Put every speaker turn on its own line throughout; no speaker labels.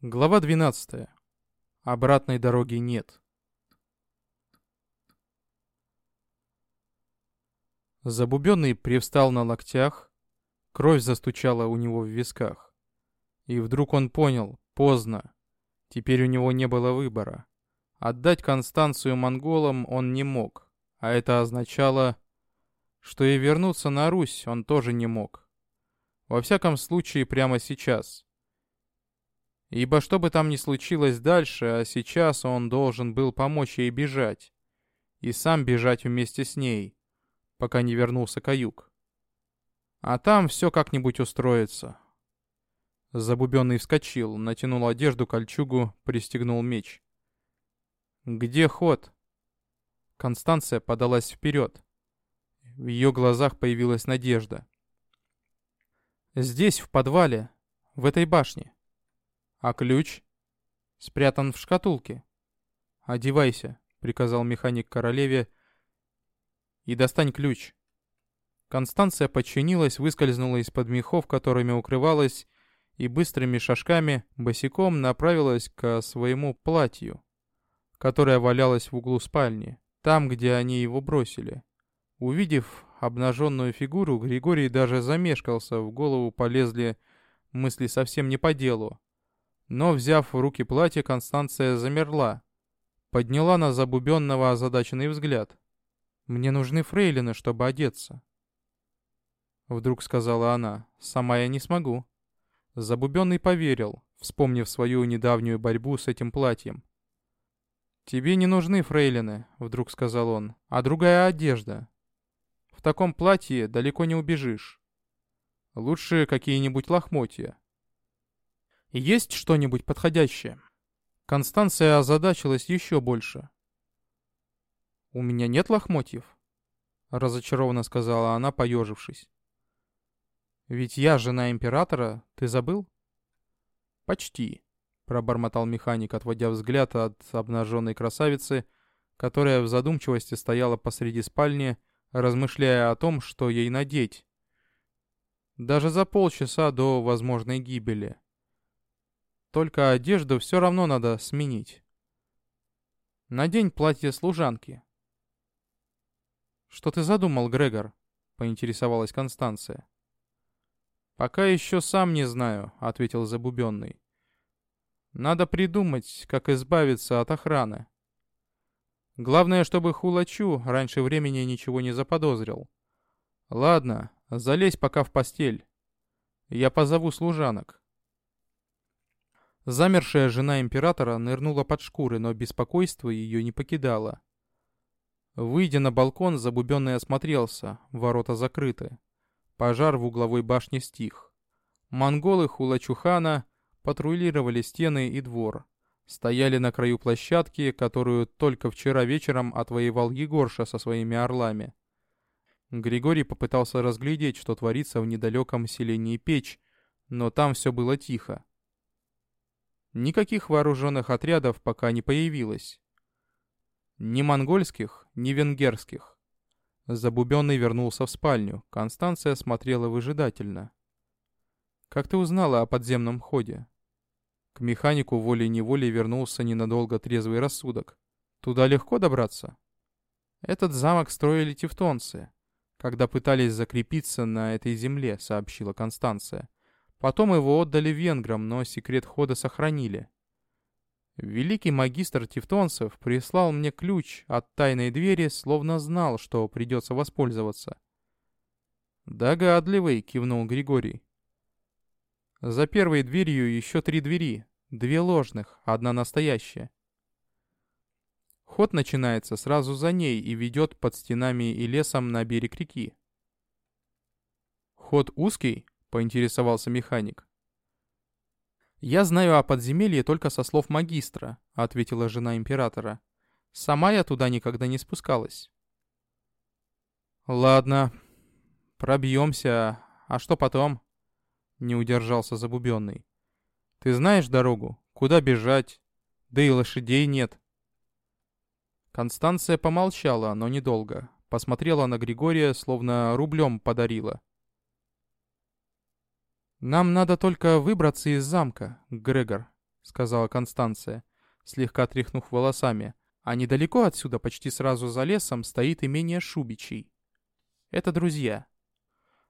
Глава 12. Обратной дороги нет. Забубенный привстал на локтях, кровь застучала у него в висках. И вдруг он понял, поздно. Теперь у него не было выбора. Отдать Констанцию монголам он не мог, а это означало, что и вернуться на Русь он тоже не мог. Во всяком случае, прямо сейчас. Ибо что бы там ни случилось дальше, а сейчас он должен был помочь ей бежать. И сам бежать вместе с ней, пока не вернулся каюк. А там все как-нибудь устроится. Забубенный вскочил, натянул одежду, кольчугу, пристегнул меч. «Где ход?» Констанция подалась вперед. В ее глазах появилась надежда. «Здесь, в подвале, в этой башне». «А ключ?» «Спрятан в шкатулке». «Одевайся», — приказал механик королеве, — «и достань ключ». Констанция подчинилась, выскользнула из-под мехов, которыми укрывалась, и быстрыми шажками босиком направилась к своему платью, которое валялось в углу спальни, там, где они его бросили. Увидев обнаженную фигуру, Григорий даже замешкался, в голову полезли мысли совсем не по делу. Но, взяв в руки платье, Констанция замерла. Подняла на забубенного озадаченный взгляд. «Мне нужны фрейлины, чтобы одеться». Вдруг сказала она. «Сама я не смогу». Забубенный поверил, вспомнив свою недавнюю борьбу с этим платьем. «Тебе не нужны фрейлины», — вдруг сказал он, — «а другая одежда. В таком платье далеко не убежишь. Лучше какие-нибудь лохмотья. Есть что-нибудь подходящее?» Констанция озадачилась еще больше. «У меня нет лохмотьев», — разочарованно сказала она, поежившись. «Ведь я жена императора, ты забыл?» «Почти», — пробормотал механик, отводя взгляд от обнаженной красавицы, которая в задумчивости стояла посреди спальни, размышляя о том, что ей надеть. Даже за полчаса до возможной гибели. Только одежду все равно надо сменить. Надень платье служанки. «Что ты задумал, Грегор?» — поинтересовалась Констанция. «Пока еще сам не знаю», — ответил Забубенный. «Надо придумать, как избавиться от охраны. Главное, чтобы Хулачу раньше времени ничего не заподозрил. Ладно, залезь пока в постель. Я позову служанок». Замершая жена императора нырнула под шкуры, но беспокойство ее не покидало. Выйдя на балкон, Забубенный осмотрелся, ворота закрыты. Пожар в угловой башне стих. Монголы Хулачухана патрулировали стены и двор. Стояли на краю площадки, которую только вчера вечером отвоевал Егорша со своими орлами. Григорий попытался разглядеть, что творится в недалеком селении Печь, но там все было тихо. Никаких вооруженных отрядов пока не появилось. Ни монгольских, ни венгерских. Забубенный вернулся в спальню. Констанция смотрела выжидательно. «Как ты узнала о подземном ходе?» К механику волей-неволей вернулся ненадолго трезвый рассудок. «Туда легко добраться?» «Этот замок строили тевтонцы, когда пытались закрепиться на этой земле», — сообщила Констанция. Потом его отдали венграм, но секрет хода сохранили. Великий магистр тевтонцев прислал мне ключ от тайной двери, словно знал, что придется воспользоваться. «Догадливый», — кивнул Григорий. «За первой дверью еще три двери, две ложных, одна настоящая. Ход начинается сразу за ней и ведет под стенами и лесом на берег реки. Ход узкий, — поинтересовался механик. «Я знаю о подземелье только со слов магистра», — ответила жена императора. «Сама я туда никогда не спускалась». «Ладно, пробьемся. А что потом?» — не удержался забубенный. «Ты знаешь дорогу? Куда бежать? Да и лошадей нет». Констанция помолчала, но недолго. Посмотрела на Григория, словно рублем подарила. «Нам надо только выбраться из замка, Грегор», — сказала Констанция, слегка тряхнув волосами. «А недалеко отсюда, почти сразу за лесом, стоит имение Шубичей. Это друзья.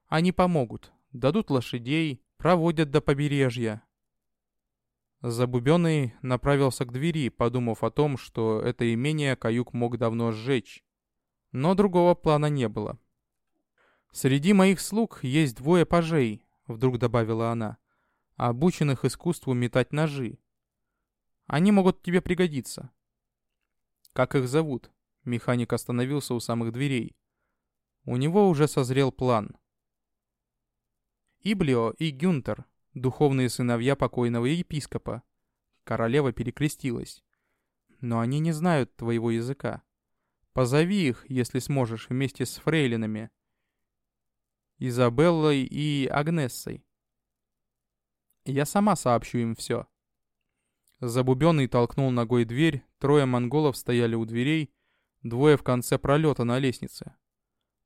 Они помогут, дадут лошадей, проводят до побережья». Забубенный направился к двери, подумав о том, что это имение Каюк мог давно сжечь. Но другого плана не было. «Среди моих слуг есть двое пажей», — вдруг добавила она, — «обученных искусству метать ножи. Они могут тебе пригодиться». «Как их зовут?» Механик остановился у самых дверей. У него уже созрел план. Иблио и Гюнтер, духовные сыновья покойного епископа. Королева перекрестилась. Но они не знают твоего языка. Позови их, если сможешь, вместе с фрейлинами. Изабеллой и Агнессой. Я сама сообщу им все. Забубенный толкнул ногой дверь, трое монголов стояли у дверей, двое в конце пролета на лестнице.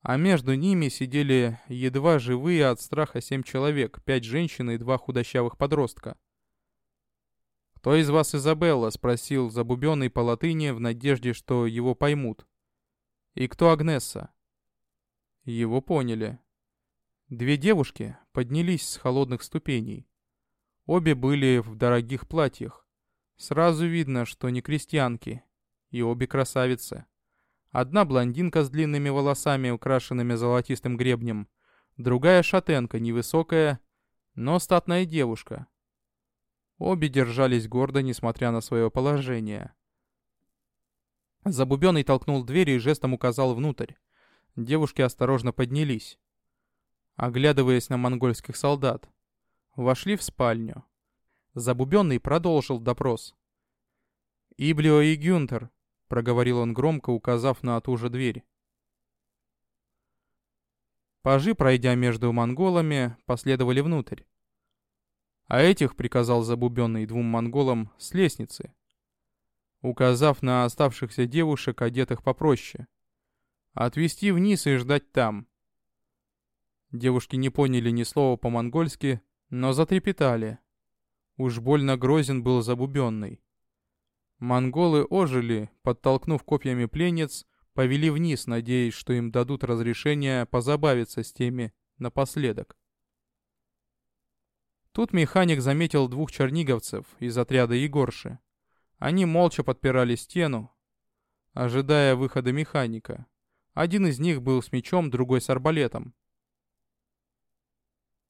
А между ними сидели едва живые от страха семь человек, пять женщин и два худощавых подростка. «Кто из вас Изабелла?» — спросил Забубенный по латыни в надежде, что его поймут. «И кто Агнесса?» Его поняли. Две девушки поднялись с холодных ступеней. Обе были в дорогих платьях. Сразу видно, что не крестьянки. И обе красавицы. Одна блондинка с длинными волосами, украшенными золотистым гребнем. Другая шатенка, невысокая, но статная девушка. Обе держались гордо, несмотря на свое положение. Забубенный толкнул дверь и жестом указал внутрь. Девушки осторожно поднялись оглядываясь на монгольских солдат. Вошли в спальню. Забубенный продолжил допрос. «Иблио и Гюнтер», — проговорил он громко, указав на ту же дверь. Пажи, пройдя между монголами, последовали внутрь. А этих приказал Забубенный двум монголам с лестницы, указав на оставшихся девушек, одетых попроще. Отвести вниз и ждать там. Девушки не поняли ни слова по-монгольски, но затрепетали. Уж больно грозен был забубенный. Монголы ожили, подтолкнув копьями пленниц, повели вниз, надеясь, что им дадут разрешение позабавиться с теми напоследок. Тут механик заметил двух черниговцев из отряда Егорши. Они молча подпирали стену, ожидая выхода механика. Один из них был с мечом, другой с арбалетом.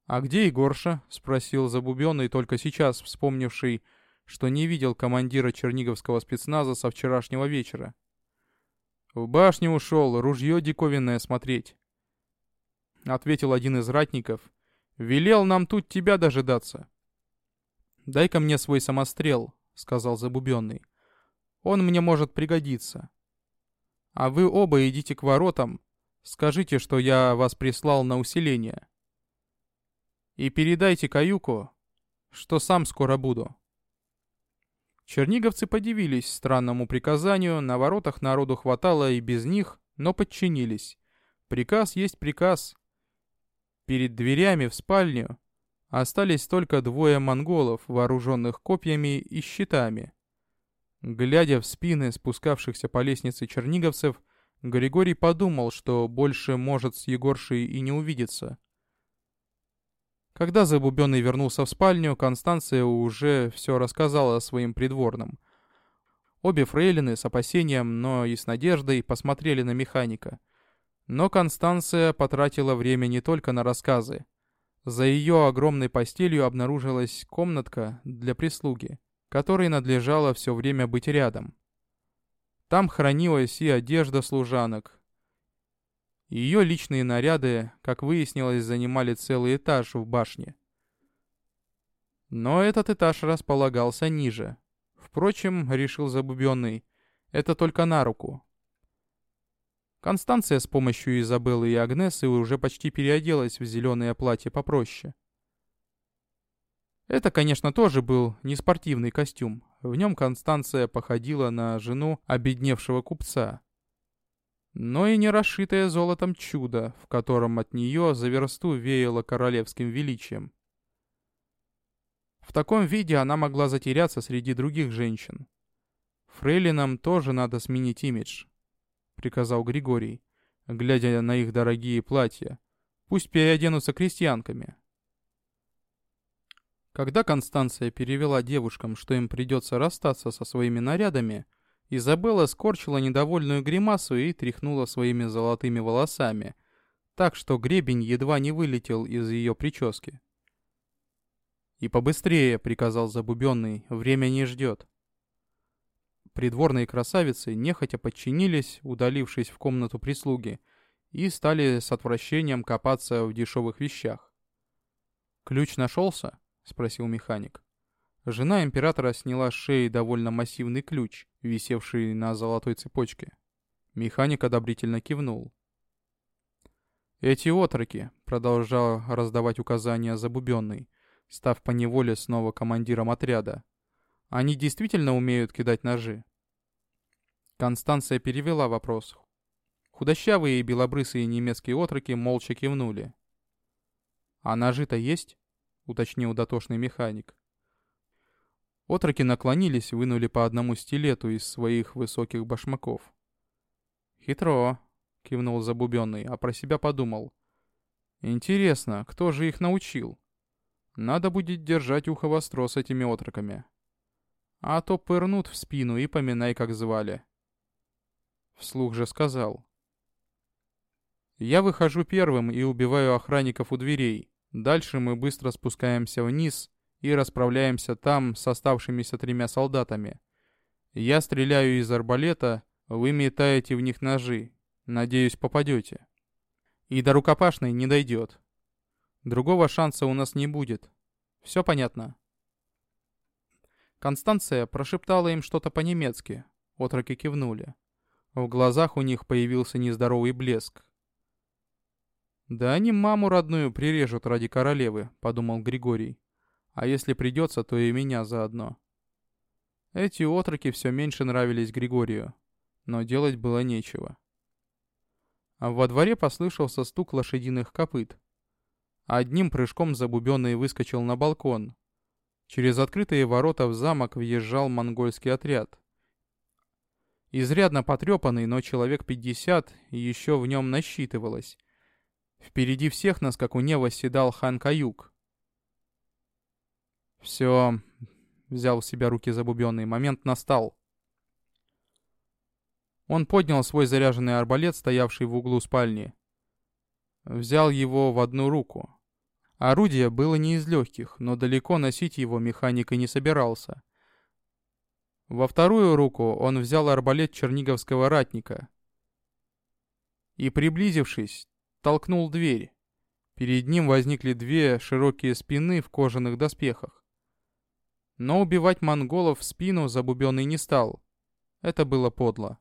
«А где Егорша?» — спросил Забубенный, только сейчас вспомнивший, что не видел командира черниговского спецназа со вчерашнего вечера. «В башню ушел, ружье диковинное смотреть», — ответил один из ратников. «Велел нам тут тебя дожидаться». «Дай-ка мне свой самострел», — сказал Забубенный. «Он мне может пригодиться. А вы оба идите к воротам. Скажите, что я вас прислал на усиление». И передайте каюку, что сам скоро буду». Черниговцы подивились странному приказанию, на воротах народу хватало и без них, но подчинились. Приказ есть приказ. Перед дверями в спальню остались только двое монголов, вооруженных копьями и щитами. Глядя в спины спускавшихся по лестнице черниговцев, Григорий подумал, что больше может с Егоршей и не увидеться. Когда Забубенный вернулся в спальню, Констанция уже все рассказала своим придворным. Обе фрейлины с опасением, но и с надеждой посмотрели на механика. Но Констанция потратила время не только на рассказы. За ее огромной постелью обнаружилась комнатка для прислуги, которой надлежало все время быть рядом. Там хранилась и одежда служанок, ее личные наряды, как выяснилось, занимали целый этаж в башне. Но этот этаж располагался ниже. Впрочем, решил Забубенный, это только на руку. Констанция с помощью Изабеллы и Агнесы уже почти переоделась в зеленое платье попроще. Это, конечно, тоже был не спортивный костюм. В нем Констанция походила на жену обедневшего купца, но и не расшитое золотом чудо, в котором от нее за версту веяло королевским величием. В таком виде она могла затеряться среди других женщин. Фрейлинам тоже надо сменить имидж, приказал Григорий, глядя на их дорогие платья. Пусть переоденутся крестьянками. Когда Констанция перевела девушкам, что им придется расстаться со своими нарядами, Изабелла скорчила недовольную гримасу и тряхнула своими золотыми волосами, так что гребень едва не вылетел из ее прически. «И побыстрее», — приказал Забубенный, — «время не ждет». Придворные красавицы нехотя подчинились, удалившись в комнату прислуги, и стали с отвращением копаться в дешевых вещах. «Ключ нашелся?» — спросил механик. Жена императора сняла с шеи довольно массивный ключ, висевший на золотой цепочке. Механик одобрительно кивнул. «Эти отроки», — продолжал раздавать указания Забубенный, став поневоле снова командиром отряда. «Они действительно умеют кидать ножи?» Констанция перевела вопрос. Худощавые и белобрысые немецкие отроки молча кивнули. «А ножи-то есть?» — уточнил дотошный механик. Отроки наклонились, вынули по одному стилету из своих высоких башмаков. «Хитро», — кивнул Забубенный, а про себя подумал. «Интересно, кто же их научил? Надо будет держать ухо востро с этими отроками. А то пырнут в спину и поминай, как звали». Вслух же сказал. «Я выхожу первым и убиваю охранников у дверей. Дальше мы быстро спускаемся вниз и расправляемся там с оставшимися тремя солдатами. Я стреляю из арбалета, вы метаете в них ножи. Надеюсь, попадете. И до рукопашной не дойдет. Другого шанса у нас не будет. Все понятно?» Констанция прошептала им что-то по-немецки. Отроки кивнули. В глазах у них появился нездоровый блеск. «Да они маму родную прирежут ради королевы», — подумал Григорий. «А если придется, то и меня заодно». Эти отроки все меньше нравились Григорию, но делать было нечего. А во дворе послышался стук лошадиных копыт. Одним прыжком Забубенный выскочил на балкон. Через открытые ворота в замок въезжал монгольский отряд. Изрядно потрепанный, но человек пятьдесят еще в нем насчитывалось — Впереди всех на скакуне восседал хан Каюк. «Все», — взял в себя руки забубенный, — «момент настал». Он поднял свой заряженный арбалет, стоявший в углу спальни. Взял его в одну руку. Орудие было не из легких, но далеко носить его механик и не собирался. Во вторую руку он взял арбалет черниговского ратника. И, приблизившись, толкнул дверь. Перед ним возникли две широкие спины в кожаных доспехах. Но убивать монголов в спину Забубенный не стал. Это было подло.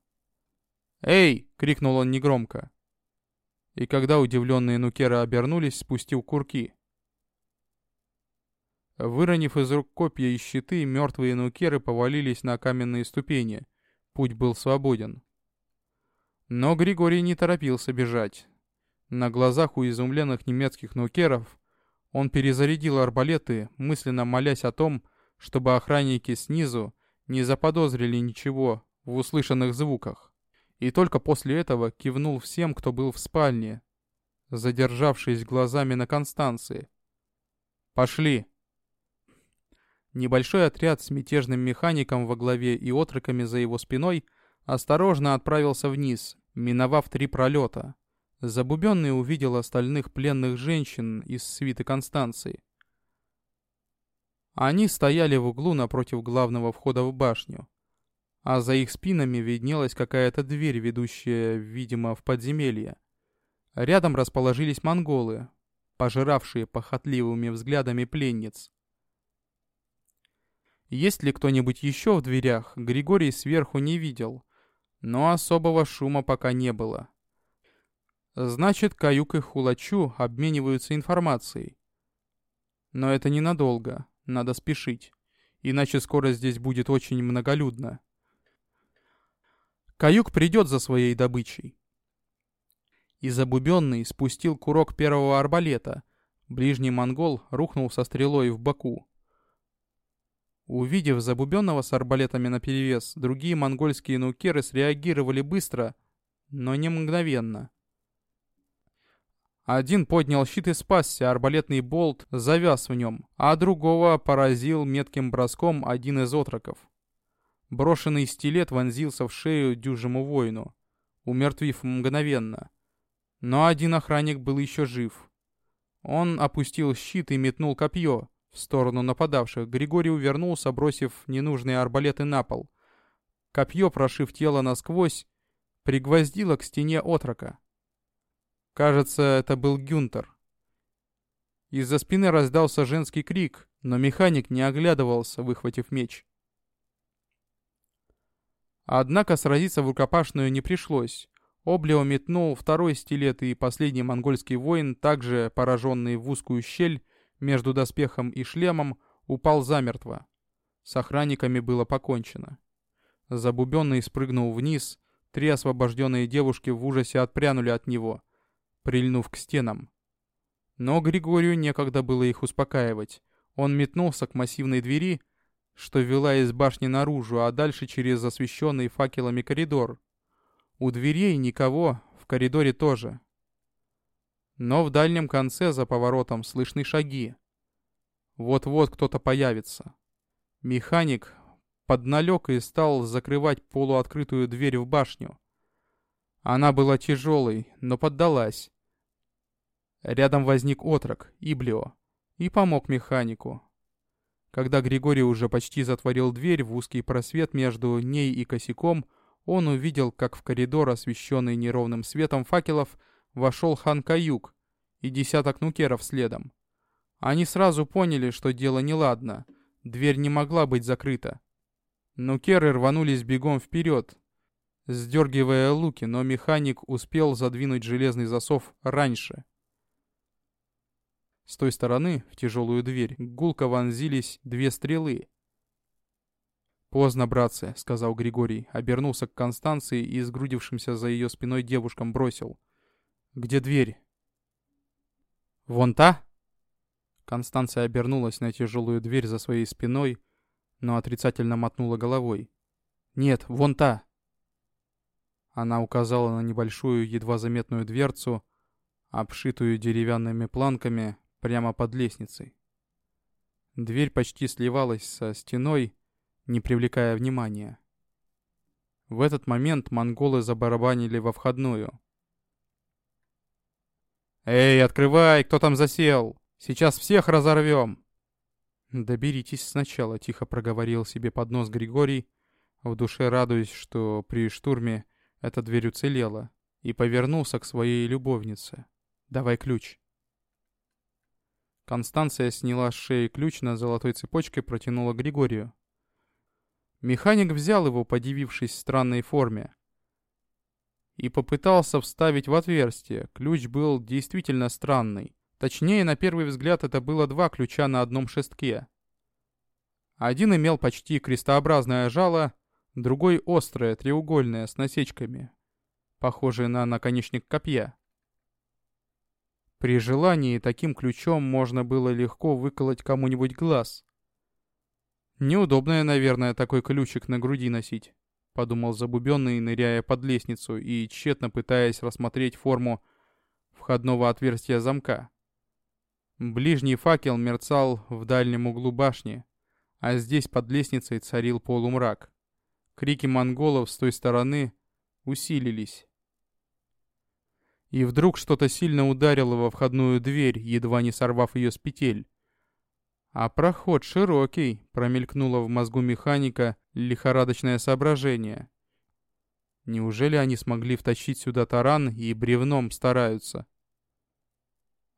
«Эй!» — крикнул он негромко. И когда удивленные нукеры обернулись, спустил курки. Выронив из рук копья и щиты, мертвые нукеры повалились на каменные ступени. Путь был свободен. Но Григорий не торопился бежать. На глазах у изумленных немецких нукеров он перезарядил арбалеты, мысленно молясь о том, чтобы охранники снизу не заподозрили ничего в услышанных звуках. И только после этого кивнул всем, кто был в спальне, задержавшись глазами на Констанции. «Пошли!» Небольшой отряд с мятежным механиком во главе и отроками за его спиной осторожно отправился вниз, миновав три пролета. Забубенный увидел остальных пленных женщин из свиты Констанции. Они стояли в углу напротив главного входа в башню, а за их спинами виднелась какая-то дверь, ведущая, видимо, в подземелье. Рядом расположились монголы, пожиравшие похотливыми взглядами пленниц. Есть ли кто-нибудь еще в дверях, Григорий сверху не видел, но особого шума пока не было. Значит, Каюк и Хулачу обмениваются информацией. Но это ненадолго, надо спешить, иначе скоро здесь будет очень многолюдно. Каюк придет за своей добычей. И забубенный спустил курок первого арбалета. Ближний монгол рухнул со стрелой в боку. Увидев забубенного с арбалетами наперевес, другие монгольские нукеры среагировали быстро, но не мгновенно. Один поднял щит и спасся, арбалетный болт завяз в нем, а другого поразил метким броском один из отроков. Брошенный стилет вонзился в шею дюжему воину, умертвив мгновенно. Но один охранник был еще жив. Он опустил щит и метнул копье в сторону нападавших. Григорий увернулся, бросив ненужные арбалеты на пол. Копье, прошив тело насквозь, пригвоздило к стене отрока. Кажется, это был Гюнтер. Из-за спины раздался женский крик, но механик не оглядывался, выхватив меч. Однако сразиться в рукопашную не пришлось. Облио метнул второй стилет, и последний монгольский воин, также пораженный в узкую щель между доспехом и шлемом, упал замертво. С охранниками было покончено. Забубенный спрыгнул вниз, три освобожденные девушки в ужасе отпрянули от него — прильнув к стенам. Но Григорию некогда было их успокаивать. Он метнулся к массивной двери, что вела из башни наружу, а дальше через освещенный факелами коридор. У дверей никого, в коридоре тоже. Но в дальнем конце за поворотом слышны шаги. Вот-вот кто-то появится. Механик подналег и стал закрывать полуоткрытую дверь в башню. Она была тяжелой, но поддалась. Рядом возник отрок, Иблио, и помог механику. Когда Григорий уже почти затворил дверь в узкий просвет между ней и косяком, он увидел, как в коридор, освещенный неровным светом факелов, вошел хан Каюк и десяток нукеров следом. Они сразу поняли, что дело неладно, дверь не могла быть закрыта. Нукеры рванулись бегом вперед, сдергивая луки, но механик успел задвинуть железный засов раньше. С той стороны, в тяжелую дверь, гулко вонзились две стрелы. «Поздно, братцы», — сказал Григорий, обернулся к Констанции и, сгрудившимся за ее спиной девушкам, бросил. «Где дверь?» «Вон та?» Констанция обернулась на тяжелую дверь за своей спиной, но отрицательно мотнула головой. «Нет, вон та!» Она указала на небольшую, едва заметную дверцу, обшитую деревянными планками, прямо под лестницей. Дверь почти сливалась со стеной, не привлекая внимания. В этот момент монголы забарабанили во входную. «Эй, открывай! Кто там засел? Сейчас всех разорвем!» «Доберитесь сначала», — тихо проговорил себе под нос Григорий, в душе радуясь, что при штурме эта дверь уцелела, и повернулся к своей любовнице. «Давай ключ». Констанция сняла с шеи ключ на золотой цепочке и протянула Григорию. Механик взял его, подивившись странной форме, и попытался вставить в отверстие. Ключ был действительно странный. Точнее, на первый взгляд, это было два ключа на одном шестке. Один имел почти крестообразное жало, другой острое, треугольное, с насечками, похожее на наконечник копья. При желании таким ключом можно было легко выколоть кому-нибудь глаз. Неудобное, наверное, такой ключик на груди носить, подумал забубенный, ныряя под лестницу и тщетно пытаясь рассмотреть форму входного отверстия замка. Ближний факел мерцал в дальнем углу башни, а здесь под лестницей царил полумрак. Крики монголов с той стороны усилились. И вдруг что-то сильно ударило во входную дверь, едва не сорвав ее с петель. А проход широкий, промелькнуло в мозгу механика лихорадочное соображение. Неужели они смогли втащить сюда таран и бревном стараются?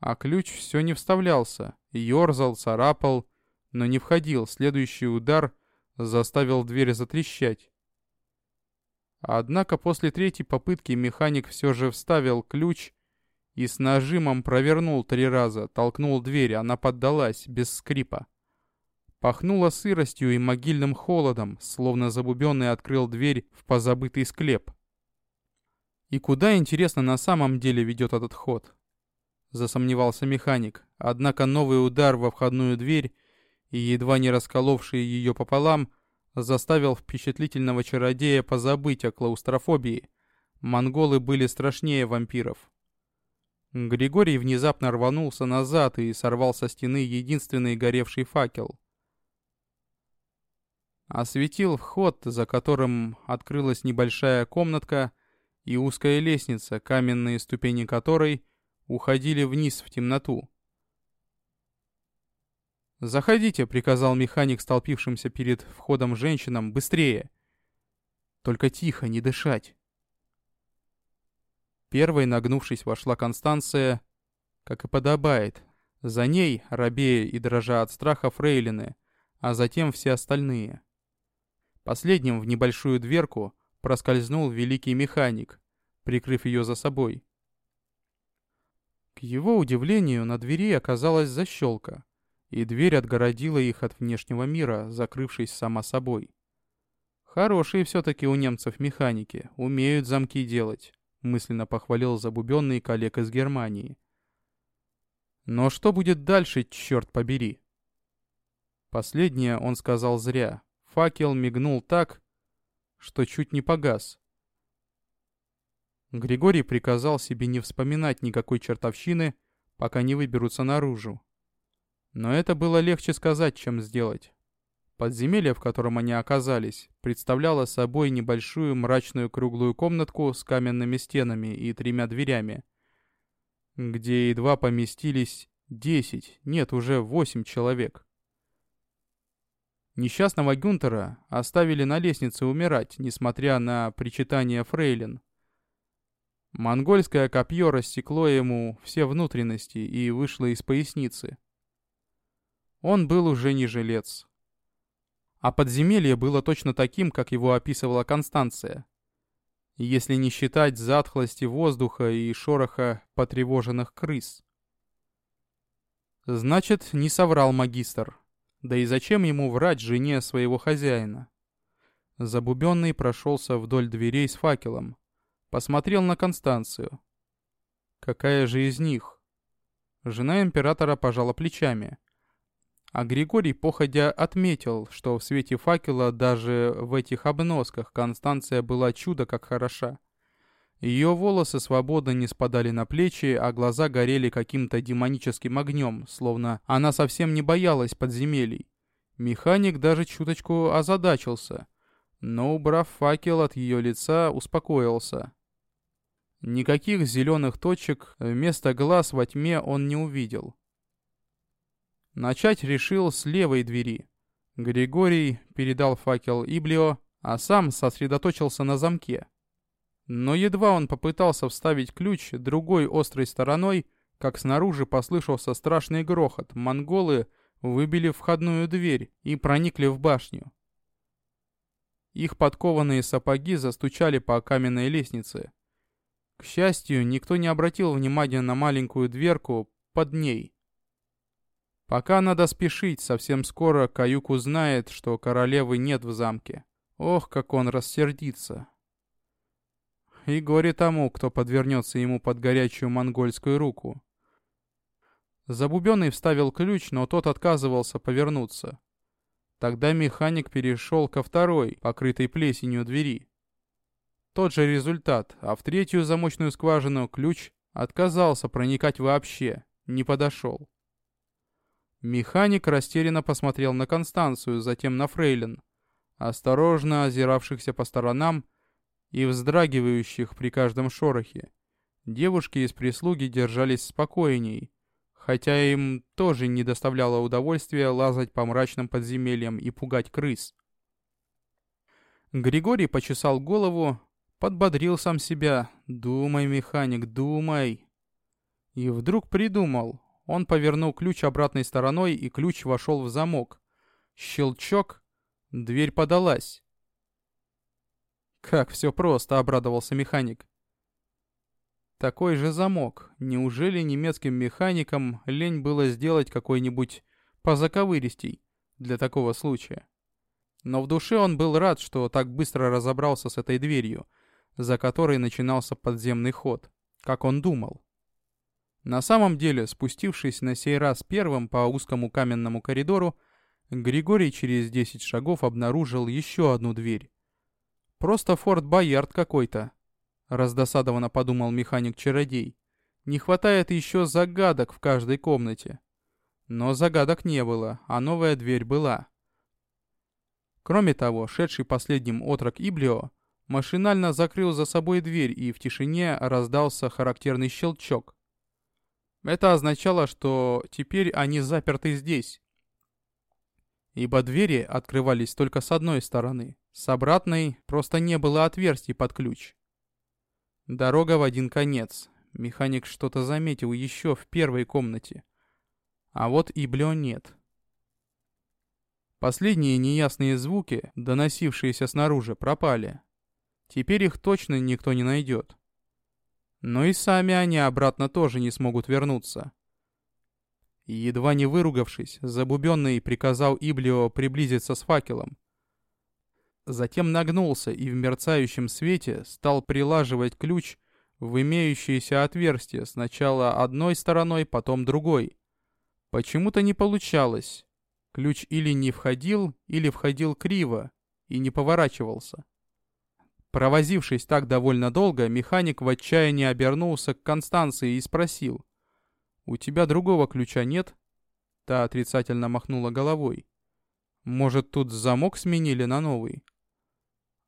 А ключ все не вставлялся, ерзал, царапал, но не входил. Следующий удар заставил дверь затрещать. Однако после третьей попытки механик все же вставил ключ и с нажимом провернул три раза, толкнул дверь, она поддалась, без скрипа. Пахнуло сыростью и могильным холодом, словно забубенный открыл дверь в позабытый склеп. И куда, интересно, на самом деле ведет этот ход? Засомневался механик, однако новый удар во входную дверь, и едва не расколовший ее пополам, заставил впечатлительного чародея позабыть о клаустрофобии. Монголы были страшнее вампиров. Григорий внезапно рванулся назад и сорвал со стены единственный горевший факел. Осветил вход, за которым открылась небольшая комнатка и узкая лестница, каменные ступени которой уходили вниз в темноту. «Заходите», — приказал механик столпившимся перед входом женщинам, — «быстрее!» «Только тихо, не дышать!» Первой, нагнувшись, вошла Констанция, как и подобает. За ней, рабея и дрожа от страха, фрейлины, а затем все остальные. Последним в небольшую дверку проскользнул великий механик, прикрыв ее за собой. К его удивлению, на двери оказалась защелка, и дверь отгородила их от внешнего мира, закрывшись сама собой. Хорошие все-таки у немцев механики, умеют замки делать мысленно похвалил забубенный коллег из Германии. Но что будет дальше, черт побери? Последнее он сказал зря. Факел мигнул так, что чуть не погас. Григорий приказал себе не вспоминать никакой чертовщины, пока не выберутся наружу. Но это было легче сказать, чем сделать. Подземелье, в котором они оказались, представляло собой небольшую мрачную круглую комнатку с каменными стенами и тремя дверями, где едва поместились десять, нет, уже восемь человек. Несчастного Гюнтера оставили на лестнице умирать, несмотря на причитание фрейлин. Монгольское копье рассекло ему все внутренности и вышло из поясницы. Он был уже не жилец. А подземелье было точно таким, как его описывала Констанция. Если не считать затхлости воздуха и шороха потревоженных крыс. Значит, не соврал магистр. Да и зачем ему врать жене своего хозяина? Забубенный прошелся вдоль дверей с факелом. Посмотрел на Констанцию. Какая же из них? Жена императора пожала плечами. А Григорий походя отметил, что в свете факела даже в этих обносках Констанция была чудо как хороша. Ее волосы свободно не спадали на плечи, а глаза горели каким-то демоническим огнем, словно она совсем не боялась подземелий. Механик даже чуточку озадачился, но, убрав факел от ее лица, успокоился. Никаких зеленых точек вместо глаз во тьме он не увидел. Начать решил с левой двери. Григорий передал факел Иблио, а сам сосредоточился на замке. Но едва он попытался вставить ключ другой острой стороной, как снаружи послышался страшный грохот. Монголы выбили входную дверь и проникли в башню. Их подкованные сапоги застучали по каменной лестнице. К счастью, никто не обратил внимания на маленькую дверку под ней. Пока надо спешить, совсем скоро Каюк узнает, что королевы нет в замке. Ох, как он рассердится. И горе тому, кто подвернется ему под горячую монгольскую руку. Забубенный вставил ключ, но тот отказывался повернуться. Тогда механик перешел ко второй, покрытой плесенью двери. Тот же результат, а в третью замочную скважину ключ отказался проникать вообще, не подошел. Механик растерянно посмотрел на Констанцию, затем на Фрейлин, осторожно озиравшихся по сторонам и вздрагивающих при каждом шорохе. Девушки из прислуги держались спокойней, хотя им тоже не доставляло удовольствия лазать по мрачным подземельям и пугать крыс. Григорий почесал голову, подбодрил сам себя. «Думай, механик, думай!» И вдруг придумал, он повернул ключ обратной стороной, и ключ вошел в замок. Щелчок. Дверь подалась. «Как все просто!» — обрадовался механик. Такой же замок. Неужели немецким механикам лень было сделать какой-нибудь позаковыристей для такого случая? Но в душе он был рад, что так быстро разобрался с этой дверью, за которой начинался подземный ход, как он думал. На самом деле, спустившись на сей раз первым по узкому каменному коридору, Григорий через 10 шагов обнаружил еще одну дверь. Просто Форт Боярд какой-то. Раздосадованно подумал механик-чародей. Не хватает еще загадок в каждой комнате. Но загадок не было, а новая дверь была. Кроме того, шедший последним отрок Иблио машинально закрыл за собой дверь, и в тишине раздался характерный щелчок. Это означало, что теперь они заперты здесь. Ибо двери открывались только с одной стороны, с обратной просто не было отверстий под ключ. Дорога в один конец. Механик что-то заметил еще в первой комнате. А вот Иблио нет. Последние неясные звуки, доносившиеся снаружи, пропали. Теперь их точно никто не найдет. Но и сами они обратно тоже не смогут вернуться. едва не выругавшись, Забубенный приказал Иблио приблизиться с факелом. Затем нагнулся и в мерцающем свете стал прилаживать ключ в имеющееся отверстие сначала одной стороной, потом другой. Почему-то не получалось. Ключ или не входил, или входил криво и не поворачивался. Провозившись так довольно долго, механик в отчаянии обернулся к Констанции и спросил. «У тебя другого ключа нет?» Та отрицательно махнула головой. «Может, тут замок сменили на новый?»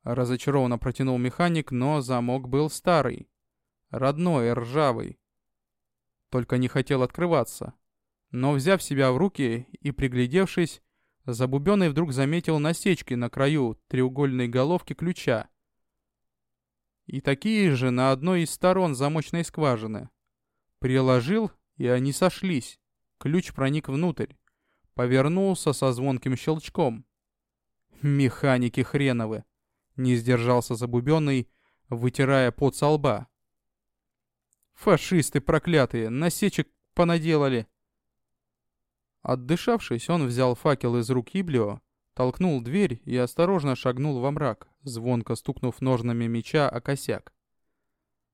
Разочарованно протянул механик, но замок был старый. Родной, ржавый. Только не хотел открываться. Но взяв себя в руки и приглядевшись, Забубенный вдруг заметил насечки на краю треугольной головки ключа. И такие же на одной из сторон замочной скважины. Приложил, и они сошлись. Ключ проник внутрь. Повернулся со звонким щелчком. «Механики хреновы!» Не сдержался Забубенный, вытирая пот со лба. «Фашисты проклятые! Насечек понаделали!» Отдышавшись, он взял факел из рук Иблио, толкнул дверь и осторожно шагнул во мрак, звонко стукнув ножнами меча о косяк.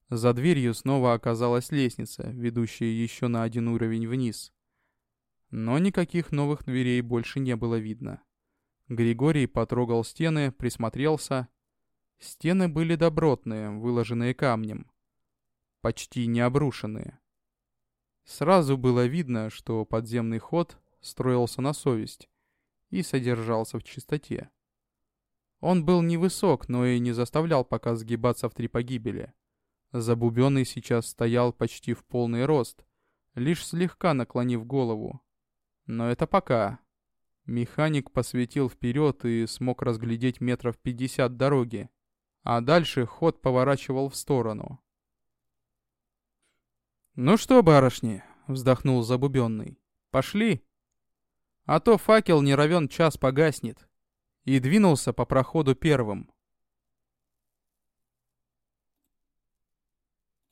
За дверью снова оказалась лестница, ведущая еще на один уровень вниз. Но никаких новых дверей больше не было видно. Григорий потрогал стены, присмотрелся. Стены были добротные, выложенные камнем. Почти не обрушенные. Сразу было видно, что подземный ход строился на совесть и содержался в чистоте. Он был невысок, но и не заставлял пока сгибаться в три погибели. Забубенный сейчас стоял почти в полный рост, лишь слегка наклонив голову. Но это пока. Механик посветил вперед и смог разглядеть метров пятьдесят дороги. А дальше ход поворачивал в сторону. «Ну что, барышни?» — вздохнул Забубенный. «Пошли?» А то факел не равен час погаснет. И двинулся по проходу первым.